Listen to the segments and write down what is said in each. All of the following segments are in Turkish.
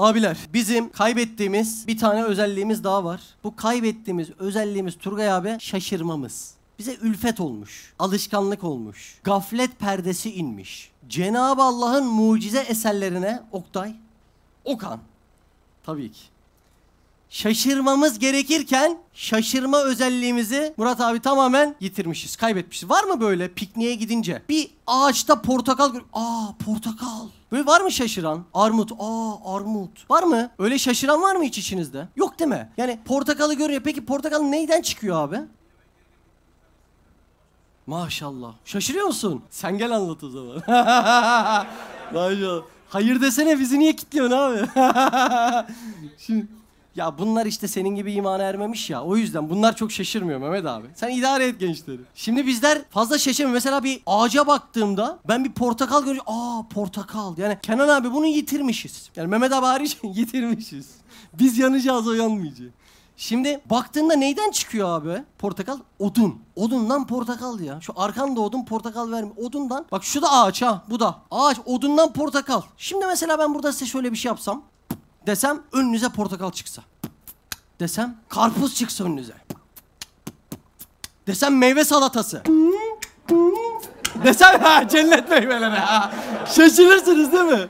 Abiler bizim kaybettiğimiz bir tane özelliğimiz daha var. Bu kaybettiğimiz özelliğimiz Turgay abi şaşırmamız. Bize ülfet olmuş, alışkanlık olmuş, gaflet perdesi inmiş. Cenab-ı Allah'ın mucize eserlerine Oktay, Okan tabii ki. Şaşırmamız gerekirken şaşırma özelliğimizi Murat abi tamamen yitirmişiz, kaybetmişiz. Var mı böyle pikniğe gidince bir ağaçta portakal gör- Aa portakal. Böyle var mı şaşıran? Armut. Aa armut. Var mı? Öyle şaşıran var mı hiç içinizde? Yok değil mi? Yani portakalı görüyor. Peki portakal neyden çıkıyor abi? Maşallah. Şaşırıyor musun? Sen gel anlat o zaman. Maşallah. Hayır desene bizi niye kilitliyorsun abi? Şimdi ya bunlar işte senin gibi imana ermemiş ya. O yüzden bunlar çok şaşırmıyor Mehmet abi. Sen idare et gençleri. Şimdi bizler fazla şaşırmıyor. Mesela bir ağaca baktığımda ben bir portakal görünce aa portakal. Yani Kenan abi bunu yitirmişiz. Yani Mehmet abi hariç yitirmişiz. Biz yanacağız o yanmayacak. Şimdi baktığında neyden çıkıyor abi portakal? Odun. Odundan portakal ya. Şu arkanda odun portakal vermiyor. Odundan. Bak şu da ağaç ha bu da. Ağaç odundan portakal. Şimdi mesela ben burada size şöyle bir şey yapsam. Desem önünüze portakal çıksa. Desem karpuz çıksa önünüze. Desem meyve salatası. Desem ha cennet meyveleri ha. Şaşırırsınız değil mi?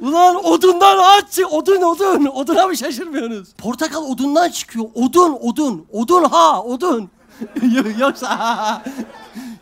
Ulan odundan ağaç çık- odun odun. Oduna mı şaşırmıyorsunuz? Portakal odundan çıkıyor. Odun odun. Odun ha odun. Yoksa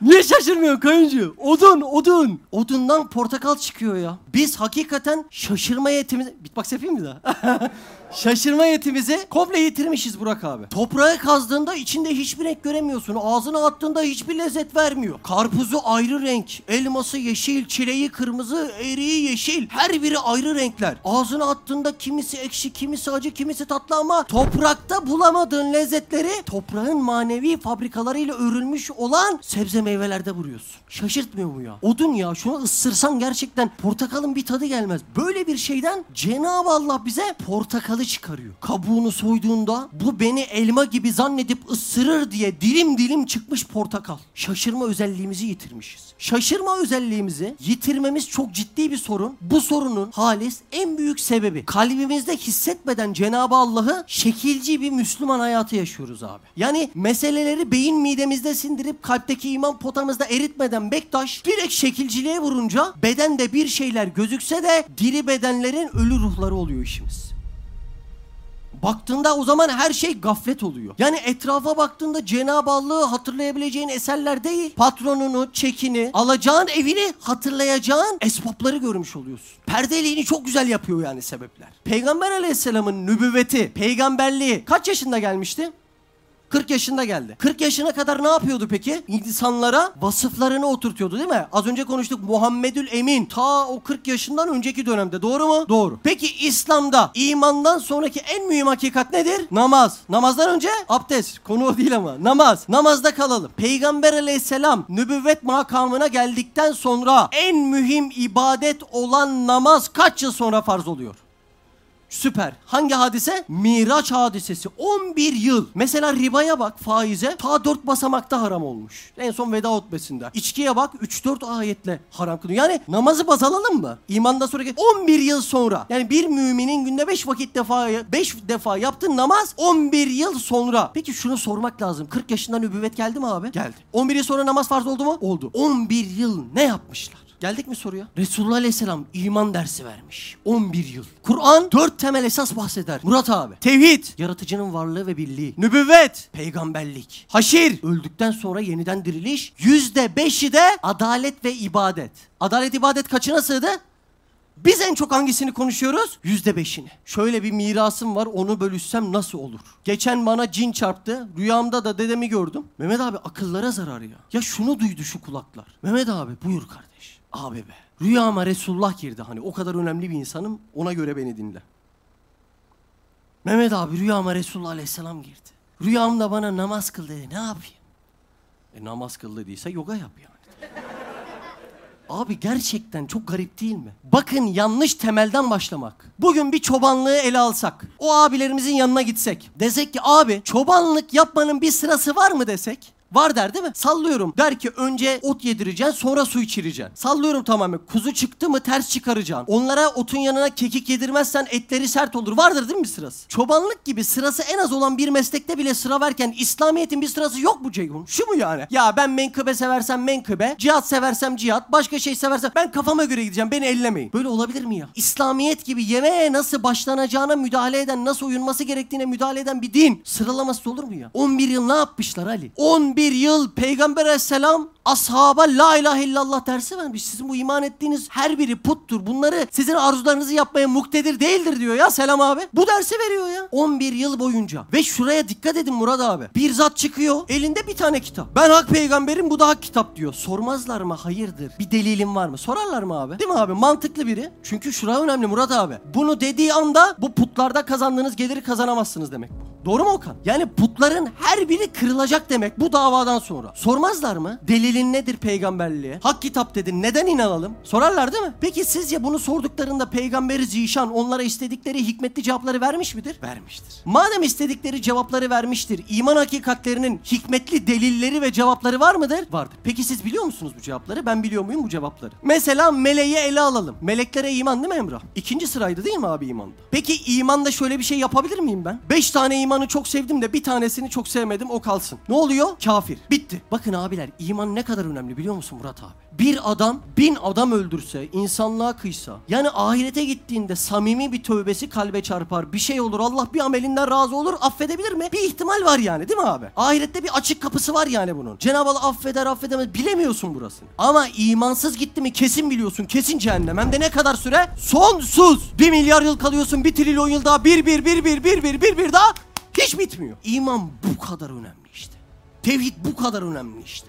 Niye şaşırmıyorsun kayıncı? Odun, odun. Odundan portakal çıkıyor ya. Biz hakikaten şaşırma yetimizi... Bitbox yapayım mı daha? şaşırma yetimizi komple yitirmişiz Burak abi. Toprağı kazdığında içinde hiçbir renk göremiyorsun. Ağzına attığında hiçbir lezzet vermiyor. Karpuzu ayrı renk, elması yeşil, çileği kırmızı, eriği yeşil. Her biri ayrı renkler. Ağzına attığında kimisi ekşi, kimisi acı, kimisi tatlı ama toprakta bulamadığın lezzetleri toprağın manevi fabrikalarıyla örülmüş olan sebze meyvelerde vuruyorsun. Şaşırtmıyor mu ya? Odun ya şunu ısırsan gerçekten portakalın bir tadı gelmez. Böyle bir şeyden Cenab-ı Allah bize portakalı çıkarıyor. Kabuğunu soyduğunda bu beni elma gibi zannedip ısırır diye dilim dilim çıkmış portakal. Şaşırma özelliğimizi yitirmişiz. Şaşırma özelliğimizi yitirmemiz çok ciddi bir sorun. Bu sorunun halis en büyük sebebi kalbimizde hissetmeden Cenab-ı Allah'ı şekilci bir Müslüman hayatı yaşıyoruz abi. Yani meseleleri beyin midemizde sindirip kalpteki iman potamızda eritmeden Bektaş direkt şekilciliğe vurunca bedende bir şeyler gözükse de diri bedenlerin ölü ruhları oluyor işimiz. Baktığında o zaman her şey gaflet oluyor. Yani etrafa baktığında Cenab-ı Allah'ı hatırlayabileceğin eserler değil. Patronunu, çekini, alacağın evini hatırlayacağın esbapları görmüş oluyorsun. Perdeliğini çok güzel yapıyor yani sebepler. Peygamber aleyhisselamın nübüvveti, peygamberliği kaç yaşında gelmişti? 40 yaşında geldi. 40 yaşına kadar ne yapıyordu peki? İnsanlara vasıflarını oturtuyordu değil mi? Az önce konuştuk Muhammedül Emin. Ta o 40 yaşından önceki dönemde. Doğru mu? Doğru. Peki İslam'da imandan sonraki en mühim hakikat nedir? Namaz. Namazdan önce abdest. Konu o değil ama. Namaz. Namazda kalalım. Peygamber aleyhisselam nübüvvet makamına geldikten sonra en mühim ibadet olan namaz kaç yıl sonra farz oluyor? Süper. Hangi hadise? Miraç hadisesi. 11 yıl. Mesela ribaya bak faize. Ta 4 basamakta haram olmuş. En son veda hutbesinde. İçkiye bak 3-4 ayetle haram kılıyor. Yani namazı baz alalım mı? İmandan sonraki 11 yıl sonra. Yani bir müminin günde 5 vakit defa 5 defa yaptığı namaz 11 yıl sonra. Peki şunu sormak lazım. 40 yaşından nübüvvet geldi mi abi? Geldi. 11 yıl sonra namaz farz oldu mu? Oldu. 11 yıl ne yapmışlar? Geldik mi soruya? Resulullah Aleyhisselam iman dersi vermiş. 11 yıl. Kur'an dört temel esas bahseder. Murat abi. Tevhid. Yaratıcının varlığı ve birliği. Nübüvvet. Peygamberlik. Haşir. Öldükten sonra yeniden diriliş. Yüzde beşi de adalet ve ibadet. Adalet ibadet kaçına sığdı? Biz en çok hangisini konuşuyoruz? Yüzde beşini. Şöyle bir mirasım var onu bölüşsem nasıl olur? Geçen bana cin çarptı. Rüyamda da dedemi gördüm. Mehmet abi akıllara zarar ya. Ya şunu duydu şu kulaklar. Mehmet abi buyur kardeş. Abi be. Rüyama Resulullah girdi hani o kadar önemli bir insanım ona göre beni dinle. Mehmet abi rüyama Resulullah Aleyhisselam girdi. Rüyamda bana namaz kıl dedi ne yapayım? E namaz kıl dediyse yoga yap yani. Abi gerçekten çok garip değil mi? Bakın yanlış temelden başlamak. Bugün bir çobanlığı ele alsak. O abilerimizin yanına gitsek. Desek ki abi çobanlık yapmanın bir sırası var mı desek. Var der değil mi? Sallıyorum. Der ki önce ot yedireceksin sonra su içireceksin. Sallıyorum tamamen. Kuzu çıktı mı ters çıkaracaksın. Onlara otun yanına kekik yedirmezsen etleri sert olur. Vardır değil mi sırası? Çobanlık gibi sırası en az olan bir meslekte bile sıra verken İslamiyet'in bir sırası yok mu Ceyhun? Şu mu yani? Ya ben menkıbe seversem menkıbe, cihat seversem cihat, başka şey seversem ben kafama göre gideceğim. Beni ellemeyin. Böyle olabilir mi ya? İslamiyet gibi yemeğe nasıl başlanacağına müdahale eden, nasıl uyunması gerektiğine müdahale eden bir din sıralaması olur mu ya? 11 yıl ne yapmışlar Ali? 11 yıl Peygamber aleyhisselam ashaba la ilahe illallah dersi vermiş. Sizin bu iman ettiğiniz her biri puttur. Bunları sizin arzularınızı yapmaya muktedir değildir diyor ya Selam abi. Bu dersi veriyor ya. 11 yıl boyunca. Ve şuraya dikkat edin Murat abi. Bir zat çıkıyor elinde bir tane kitap. Ben hak peygamberim bu da hak kitap diyor. Sormazlar mı hayırdır? Bir delilin var mı? Sorarlar mı abi? Değil mi abi? Mantıklı biri. Çünkü şura önemli Murat abi. Bunu dediği anda bu putlarda kazandığınız geliri kazanamazsınız demek bu. Doğru mu Okan? Yani putların her biri kırılacak demek bu davadan sonra. Sormazlar mı? Delilin nedir peygamberliğe? Hak kitap dedin neden inanalım? Sorarlar değil mi? Peki sizce bunu sorduklarında peygamberi zişan onlara istedikleri hikmetli cevapları vermiş midir? Vermiştir. Madem istedikleri cevapları vermiştir, iman hakikatlerinin hikmetli delilleri ve cevapları var mıdır? Vardır. Peki siz biliyor musunuz bu cevapları? Ben biliyor muyum bu cevapları? Mesela meleği ele alalım. Meleklere iman değil mi Emrah? İkinci sıraydı değil mi abi imanda? Peki imanda şöyle bir şey yapabilir miyim ben? Beş tane imanı çok sevdim de bir tanesini çok sevmedim o kalsın. Ne oluyor? Kafir. Bitti. Bakın abiler iman ne kadar önemli biliyor musun Murat abi? Bir adam bin adam öldürse, insanlığa kıysa, yani ahirete gittiğinde samimi bir tövbesi kalbe çarpar, bir şey olur, Allah bir amelinden razı olur, affedebilir mi? Bir ihtimal var yani değil mi abi? Ahirette bir açık kapısı var yani bunun. Cenab-ı Allah affeder affedemez bilemiyorsun burasını. Ama imansız gitti mi kesin biliyorsun, kesin cehennem. Hem de ne kadar süre? Sonsuz. Bir milyar yıl kalıyorsun, bir trilyon yıl daha, bir bir bir bir bir bir bir bir daha hiç bitmiyor. İman bu kadar önemli işte. Tevhid bu kadar önemli işte.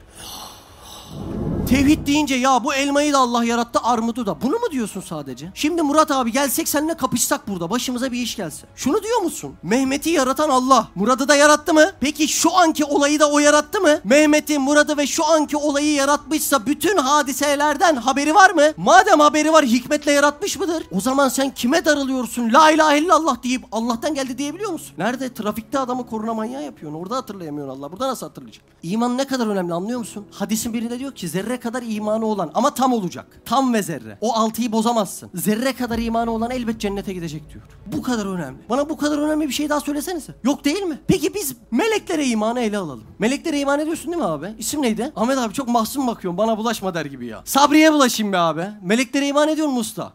Oh. Tevhid deyince ya bu elmayı da Allah yarattı armudu da. Bunu mu diyorsun sadece? Şimdi Murat abi gelsek seninle kapışsak burada. Başımıza bir iş gelse. Şunu diyor musun? Mehmet'i yaratan Allah. Murat'ı da yarattı mı? Peki şu anki olayı da o yarattı mı? Mehmet'i, Murat'ı ve şu anki olayı yaratmışsa bütün hadiselerden haberi var mı? Madem haberi var hikmetle yaratmış mıdır? O zaman sen kime darılıyorsun? La ilahe illallah deyip Allah'tan geldi diyebiliyor musun? Nerede? Trafikte adamı koruna manyağı yapıyorsun. Orada hatırlayamıyorsun Allah. Burada nasıl hatırlayacak? İman ne kadar önemli anlıyor musun? Hadisin birinde diyor ki zerre kadar imanı olan ama tam olacak. Tam ve zerre. O altıyı bozamazsın. Zerre kadar imanı olan elbet cennete gidecek diyor. Bu kadar önemli. Bana bu kadar önemli bir şey daha söylesenize. Yok değil mi? Peki biz meleklere imanı ele alalım. Meleklere iman ediyorsun değil mi abi? İsim neydi? Ahmet abi çok mahzun bakıyorsun. Bana bulaşma der gibi ya. Sabriye bulaşayım be abi. Meleklere iman ediyor musun usta?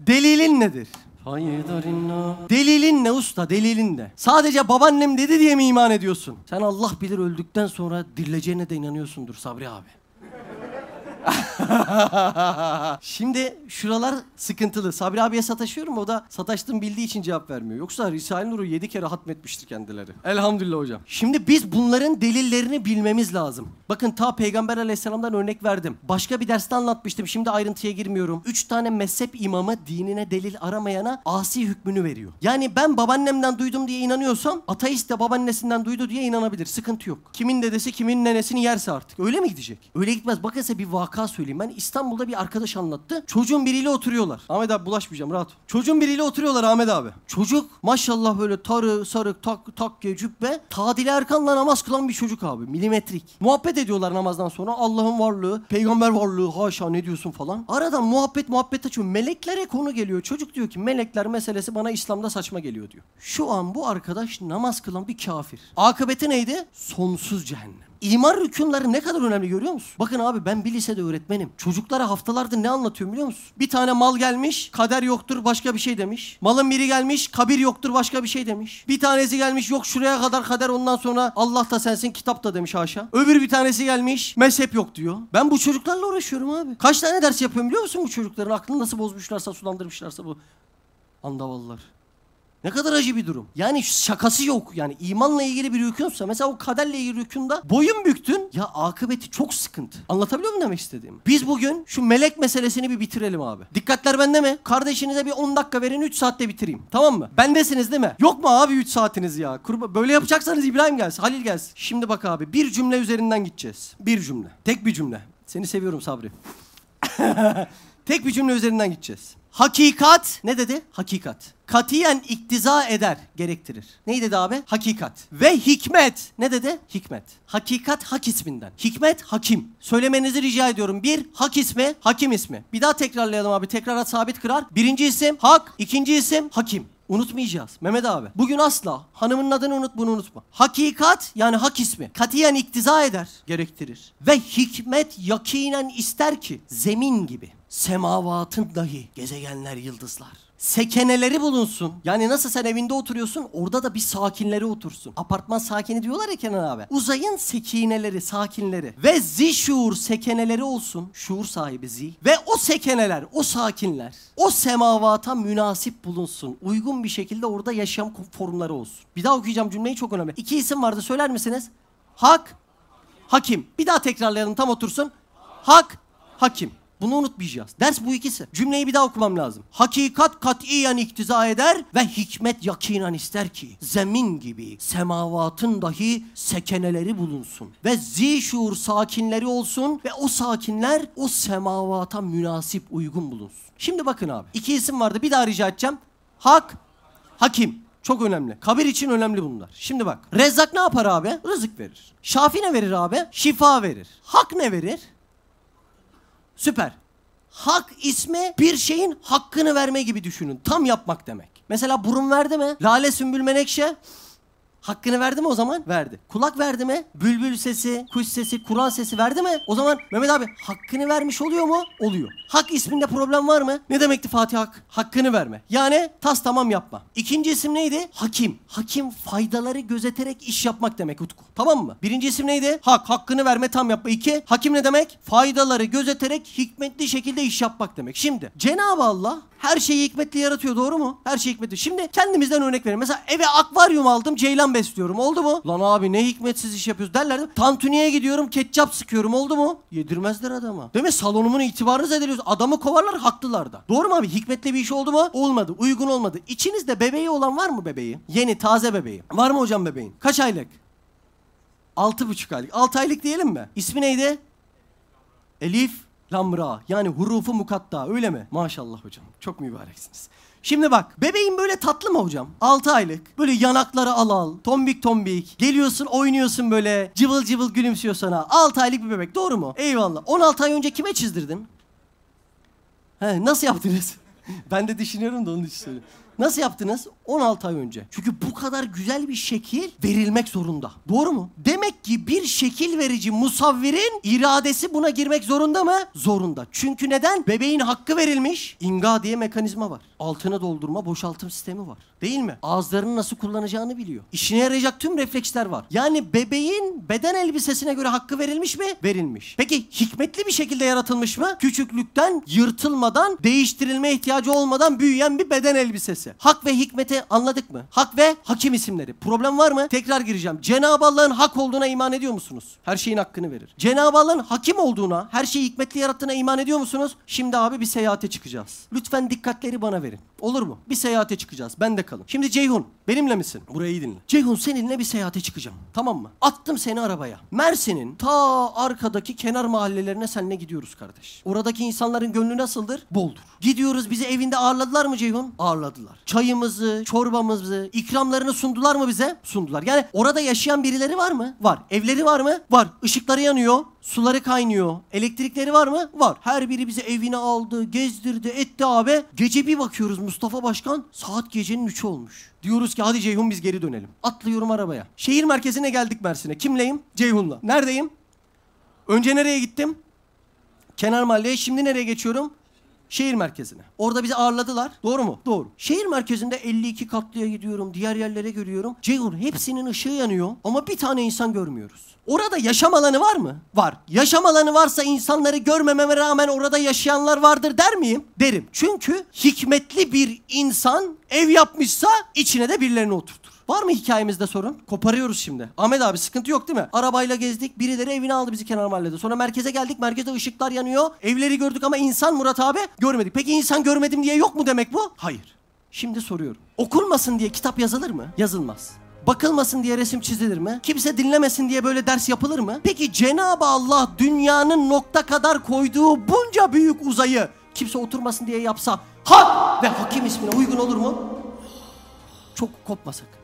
Delilin nedir? Delilin ne usta delilin ne? Sadece babaannem dedi diye mi iman ediyorsun? Sen Allah bilir öldükten sonra dirileceğine de inanıyorsundur Sabri abi. Thank you. Şimdi şuralar sıkıntılı. Sabri abiye sataşıyorum o da sataştığım bildiği için cevap vermiyor. Yoksa Risale-i Nur'u yedi kere hatmetmiştir kendileri. Elhamdülillah hocam. Şimdi biz bunların delillerini bilmemiz lazım. Bakın ta Peygamber aleyhisselamdan örnek verdim. Başka bir derste anlatmıştım. Şimdi ayrıntıya girmiyorum. Üç tane mezhep imamı dinine delil aramayana asi hükmünü veriyor. Yani ben babaannemden duydum diye inanıyorsam ateist de babaannesinden duydu diye inanabilir. Sıkıntı yok. Kimin dedesi kimin nenesini yerse artık. Öyle mi gidecek? Öyle gitmez. Bakın size bir vaka söyleyeyim. Ben İstanbul'da bir arkadaş anlattı. Çocuğun biriyle oturuyorlar. Ahmet abi bulaşmayacağım rahat ol. Çocuğun biriyle oturuyorlar Ahmet abi. Çocuk maşallah böyle tarı sarık tak takke cübbe. Tadile Erkan'la namaz kılan bir çocuk abi. Milimetrik. Muhabbet ediyorlar namazdan sonra. Allah'ın varlığı, peygamber varlığı haşa ne diyorsun falan. Aradan muhabbet muhabbet açıyor. Meleklere konu geliyor. Çocuk diyor ki melekler meselesi bana İslam'da saçma geliyor diyor. Şu an bu arkadaş namaz kılan bir kafir. Akıbeti neydi? Sonsuz cehennem. İman rükunları ne kadar önemli görüyor musun? Bakın abi ben bir lisede öğretmenim. Çocuklara haftalardır ne anlatıyorum biliyor musun? Bir tane mal gelmiş, kader yoktur başka bir şey demiş. Malın biri gelmiş, kabir yoktur başka bir şey demiş. Bir tanesi gelmiş, yok şuraya kadar kader ondan sonra Allah da sensin kitap da demiş haşa. Öbür bir tanesi gelmiş, mezhep yok diyor. Ben bu çocuklarla uğraşıyorum abi. Kaç tane ders yapıyorum biliyor musun bu çocukların? Aklını nasıl bozmuşlarsa, sulandırmışlarsa bu andavallar. Ne kadar acı bir durum. Yani şakası yok. Yani imanla ilgili bir rükünsa mesela o kaderle ilgili rükünde boyun büktün ya akıbeti çok sıkıntı. Anlatabiliyor muyum demek istediğimi? Biz bugün şu melek meselesini bir bitirelim abi. Dikkatler bende mi? Kardeşinize bir 10 dakika verin 3 saatte bitireyim. Tamam mı? Bendesiniz değil mi? Yok mu abi 3 saatiniz ya? Kurba böyle yapacaksanız İbrahim gelsin, Halil gelsin. Şimdi bak abi bir cümle üzerinden gideceğiz. Bir cümle. Tek bir cümle. Seni seviyorum Sabri. Tek bir cümle üzerinden gideceğiz. Hakikat ne dedi? Hakikat. katiyen iktiza eder, gerektirir. Neydi dedi abi? Hakikat. Ve hikmet. Ne dedi? Hikmet. Hakikat hak isminden. Hikmet hakim. Söylemenizi rica ediyorum. Bir, hak ismi, hakim ismi. Bir daha tekrarlayalım abi. Tekrarat sabit kırar. Birinci isim hak, ikinci isim hakim. Unutmayacağız. Mehmet abi. Bugün asla hanımın adını unut bunu unutma. Hakikat yani hak ismi. Katiyen iktiza eder. Gerektirir. Ve hikmet yakinen ister ki zemin gibi semavatın dahi gezegenler yıldızlar sekeneleri bulunsun. Yani nasıl sen evinde oturuyorsun orada da bir sakinleri otursun. Apartman sakini diyorlar ya Kenan abi. Uzayın sekineleri, sakinleri ve zi şuur sekeneleri olsun. Şuur sahibi zi. Ve o sekeneler, o sakinler o semavata münasip bulunsun. Uygun bir şekilde orada yaşam formları olsun. Bir daha okuyacağım cümleyi çok önemli. İki isim vardı söyler misiniz? Hak, hakim. Bir daha tekrarlayalım tam otursun. Hak, hakim. Bunu unutmayacağız. Ders bu ikisi. Cümleyi bir daha okumam lazım. Hakikat katiyen iktiza eder ve hikmet yakinen ister ki zemin gibi semavatın dahi sekeneleri bulunsun. Ve zişur sakinleri olsun ve o sakinler o semavata münasip uygun bulunsun. Şimdi bakın abi. iki isim vardı bir daha rica edeceğim. Hak, hakim. Çok önemli. Kabir için önemli bunlar. Şimdi bak. Rezzak ne yapar abi? Rızık verir. Şafi ne verir abi? Şifa verir. Hak ne verir? Süper. Hak ismi bir şeyin hakkını verme gibi düşünün. Tam yapmak demek. Mesela burun verdi mi? Lale, sümbül, menekşe Hakkını verdi mi o zaman? Verdi. Kulak verdi mi? Bülbül sesi, kuş sesi, Kur'an sesi verdi mi? O zaman Mehmet abi hakkını vermiş oluyor mu? Oluyor. Hak isminde problem var mı? Ne demekti Fatih Hak? Hakkını verme. Yani tas tamam yapma. İkinci isim neydi? Hakim. Hakim faydaları gözeterek iş yapmak demek Utku. Tamam mı? Birinci isim neydi? Hak. Hakkını verme tam yapma. İki. Hakim ne demek? Faydaları gözeterek hikmetli şekilde iş yapmak demek. Şimdi Cenab-ı Allah her şeyi hikmetli yaratıyor doğru mu? Her şey hikmetli. Şimdi kendimizden örnek verelim. Mesela eve akvaryum aldım ceylan besliyorum oldu mu? Lan abi ne hikmetsiz iş yapıyoruz derler. Tantuniye gidiyorum ketçap sıkıyorum oldu mu? Yedirmezler adama. Değil mi? Salonumun itibarını zedeliyoruz. Adamı kovarlar haklılar da. Doğru mu abi? Hikmetli bir iş oldu mu? Olmadı. Uygun olmadı. İçinizde bebeği olan var mı bebeği? Yeni taze bebeği. Var mı hocam bebeğin? Kaç aylık? Altı buçuk aylık. Altı aylık diyelim mi? İsmi neydi? Elif Lamra yani hurufu mukatta öyle mi? Maşallah hocam çok mübareksiniz. Şimdi bak bebeğin böyle tatlı mı hocam? 6 aylık böyle yanakları al al tombik tombik geliyorsun oynuyorsun böyle cıvıl cıvıl gülümsüyor sana. 6 aylık bir bebek doğru mu? Eyvallah 16 ay önce kime çizdirdin? He, nasıl yaptınız? ben de düşünüyorum da onun için söylüyorum. Nasıl yaptınız? 16 ay önce. Çünkü bu kadar güzel bir şekil verilmek zorunda. Doğru mu? Demek ki bir şekil verici musavvirin iradesi buna girmek zorunda mı? Zorunda. Çünkü neden? Bebeğin hakkı verilmiş. İnga diye mekanizma var. Altına doldurma, boşaltım sistemi var. Değil mi? Ağızlarını nasıl kullanacağını biliyor. İşine yarayacak tüm refleksler var. Yani bebeğin beden elbisesine göre hakkı verilmiş mi? Verilmiş. Peki hikmetli bir şekilde yaratılmış mı? Küçüklükten yırtılmadan, değiştirilme ihtiyacı olmadan büyüyen bir beden elbisesi. Hak ve hikmeti anladık mı? Hak ve hakim isimleri. Problem var mı? Tekrar gireceğim. Cenab-ı Allah'ın hak olduğuna iman ediyor musunuz? Her şeyin hakkını verir. Cenab-ı Allah'ın hakim olduğuna, her şeyi hikmetli yarattığına iman ediyor musunuz? Şimdi abi bir seyahate çıkacağız. Lütfen dikkatleri bana verin. Olur mu? Bir seyahate çıkacağız. Ben de kalın. Şimdi Ceyhun benimle misin? Burayı iyi dinle. Ceyhun seninle bir seyahate çıkacağım. Tamam mı? Attım seni arabaya. Mersin'in ta arkadaki kenar mahallelerine seninle gidiyoruz kardeş. Oradaki insanların gönlü nasıldır? Boldur. Gidiyoruz bizi evinde ağırladılar mı Ceyhun? Ağırladılar. Çayımızı, çorbamızı, ikramlarını sundular mı bize? Sundular. Yani orada yaşayan birileri var mı? Var. Evleri var mı? Var. Işıkları yanıyor. Suları kaynıyor. Elektrikleri var mı? Var. Her biri bizi evine aldı, gezdirdi, etti abi. Gece bir bakıyoruz Mustafa Başkan saat gecenin 3'ü olmuş. Diyoruz ki hadi Ceyhun biz geri dönelim. Atlıyorum arabaya. Şehir merkezine geldik Mersin'e. Kimleyim? Ceyhun'la. Neredeyim? Önce nereye gittim? Kenar mahalleye. Şimdi nereye geçiyorum? Şehir merkezine. Orada bizi ağırladılar. Doğru mu? Doğru. Şehir merkezinde 52 katlıya gidiyorum. Diğer yerlere görüyorum. Ceyhun hepsinin ışığı yanıyor ama bir tane insan görmüyoruz. Orada yaşam alanı var mı? Var. Yaşam alanı varsa insanları görmememe rağmen orada yaşayanlar vardır der miyim? Derim. Çünkü hikmetli bir insan ev yapmışsa içine de birilerini oturtur. Var mı hikayemizde sorun? Koparıyoruz şimdi. Ahmet abi sıkıntı yok değil mi? Arabayla gezdik. Birileri evine aldı bizi kenar mahallede. Sonra merkeze geldik. Merkezde ışıklar yanıyor. Evleri gördük ama insan Murat abi görmedik. Peki insan görmedim diye yok mu demek bu? Hayır. Şimdi soruyorum. Okunmasın diye kitap yazılır mı? Yazılmaz. Bakılmasın diye resim çizilir mi? Kimse dinlemesin diye böyle ders yapılır mı? Peki Cenab-ı Allah dünyanın nokta kadar koyduğu bunca büyük uzayı kimse oturmasın diye yapsa hak ve hakim ismine uygun olur mu? çok kopma sakın. Bak.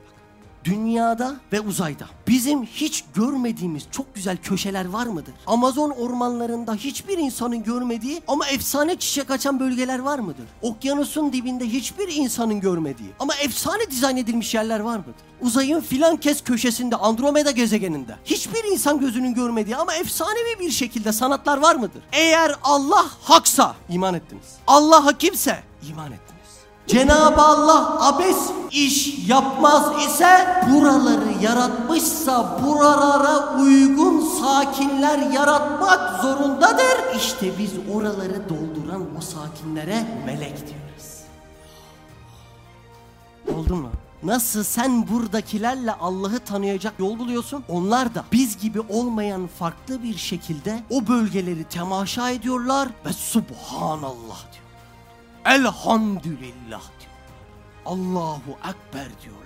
Dünyada ve uzayda bizim hiç görmediğimiz çok güzel köşeler var mıdır? Amazon ormanlarında hiçbir insanın görmediği ama efsane çiçek açan bölgeler var mıdır? Okyanusun dibinde hiçbir insanın görmediği ama efsane dizayn edilmiş yerler var mıdır? Uzayın filan kes köşesinde Andromeda gezegeninde hiçbir insan gözünün görmediği ama efsanevi bir şekilde sanatlar var mıdır? Eğer Allah haksa iman ettiniz. Allah hakimse iman ettiniz. Cenab-ı Allah abes iş yapmaz ise buraları yaratmışsa buralara uygun sakinler yaratmak zorundadır. İşte biz oraları dolduran o sakinlere melek diyoruz. Oldu mu? Nasıl sen buradakilerle Allah'ı tanıyacak yol buluyorsun? Onlar da biz gibi olmayan farklı bir şekilde o bölgeleri temaşa ediyorlar ve Subhanallah diyor. Elhamdülillah diyor. Allahu Ekber diyorlar.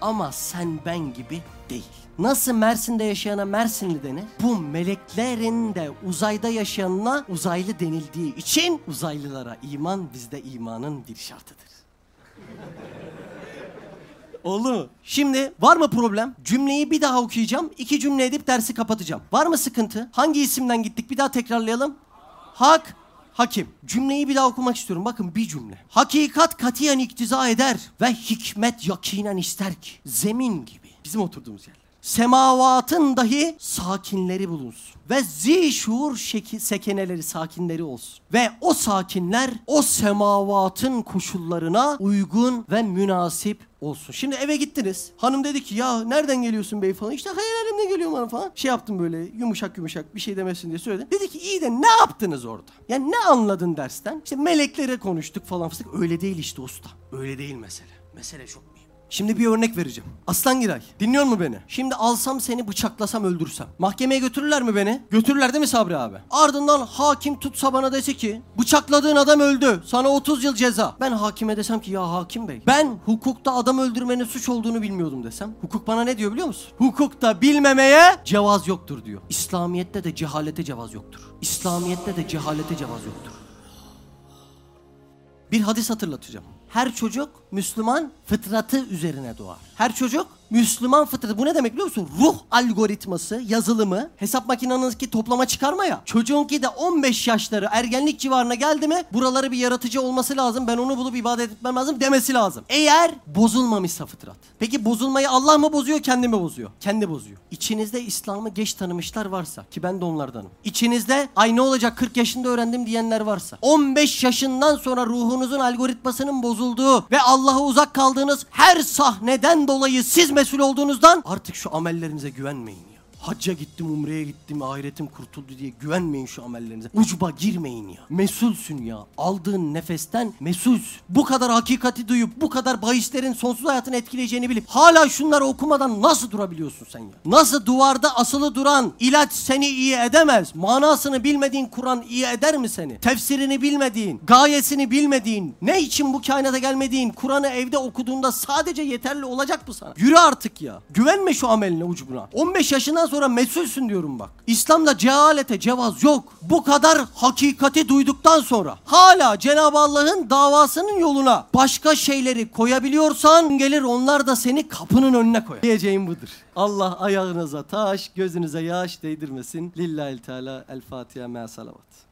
Ama sen ben gibi değil. Nasıl Mersin'de yaşayana Mersinli denir? Bu meleklerin de uzayda yaşayanına uzaylı denildiği için uzaylılara iman bizde imanın bir şartıdır. Oldu mu? Şimdi var mı problem? Cümleyi bir daha okuyacağım. iki cümle edip dersi kapatacağım. Var mı sıkıntı? Hangi isimden gittik? Bir daha tekrarlayalım. Hak, hakim. Cümleyi bir daha okumak istiyorum. Bakın bir cümle. Hakikat katiyen iktiza eder ve hikmet yakinen ister ki. Zemin gibi. Bizim oturduğumuz yerler. Semavatın dahi sakinleri bulunsun. Ve zişur şeki, sekeneleri sakinleri olsun. Ve o sakinler o semavatın koşullarına uygun ve münasip olsun. Şimdi eve gittiniz. Hanım dedi ki ya nereden geliyorsun bey falan. İşte hayalimde geliyorum bana falan. Şey yaptım böyle yumuşak yumuşak bir şey demesin diye söyledim. Dedi ki iyi de ne yaptınız orada? Yani ne anladın dersten? İşte meleklere konuştuk falan fıstık. Öyle değil işte usta. Öyle değil mesele. Mesele çok. Şimdi bir örnek vereceğim. Aslan Giray, dinliyor mu beni? Şimdi alsam seni bıçaklasam öldürsem. Mahkemeye götürürler mi beni? Götürürler değil mi Sabri abi? Ardından hakim tutsa bana dese ki bıçakladığın adam öldü. Sana 30 yıl ceza. Ben hakime desem ki ya hakim bey ben hukukta adam öldürmenin suç olduğunu bilmiyordum desem. Hukuk bana ne diyor biliyor musun? Hukukta bilmemeye cevaz yoktur diyor. İslamiyet'te de cehalete cevaz yoktur. İslamiyet'te de cehalete cevaz yoktur. Bir hadis hatırlatacağım. Her çocuk Müslüman fıtratı üzerine doğar. Her çocuk Müslüman fıtratı. Bu ne demek biliyor musun? Ruh algoritması, yazılımı, hesap makinenizdeki toplama çıkarma ya. Çocuğunki de 15 yaşları ergenlik civarına geldi mi buraları bir yaratıcı olması lazım. Ben onu bulup ibadet etmem lazım demesi lazım. Eğer bozulmamışsa fıtrat. Peki bozulmayı Allah mı bozuyor, kendi mi bozuyor? Kendi bozuyor. İçinizde İslam'ı geç tanımışlar varsa ki ben de onlardanım. İçinizde ay ne olacak 40 yaşında öğrendim diyenler varsa. 15 yaşından sonra ruhunuzun algoritmasının bozulduğu ve Allah'a uzak kaldığınız her sahneden dolayı siz mesul olduğunuzdan artık şu amellerinize güvenmeyin. Hacca gittim, umreye gittim, ahiretim kurtuldu diye güvenmeyin şu amellerinize. Ucuba girmeyin ya. Mesulsün ya. Aldığın nefesten mesulsün. Bu kadar hakikati duyup, bu kadar bahislerin sonsuz hayatını etkileyeceğini bilip hala şunları okumadan nasıl durabiliyorsun sen ya? Nasıl duvarda asılı duran ilaç seni iyi edemez? Manasını bilmediğin Kur'an iyi eder mi seni? Tefsirini bilmediğin, gayesini bilmediğin, ne için bu kainata gelmediğin Kur'an'ı evde okuduğunda sadece yeterli olacak mı sana? Yürü artık ya. Güvenme şu ameline ucubuna. 15 yaşından sonra mesulsün diyorum bak. İslam'da cehalete cevaz yok. Bu kadar hakikati duyduktan sonra hala Cenab-ı Allah'ın davasının yoluna başka şeyleri koyabiliyorsan gelir onlar da seni kapının önüne koyar. Diyeceğim budur. Allah ayağınıza taş, gözünüze yaş değdirmesin. Lillahi Teala El Fatiha me salavat.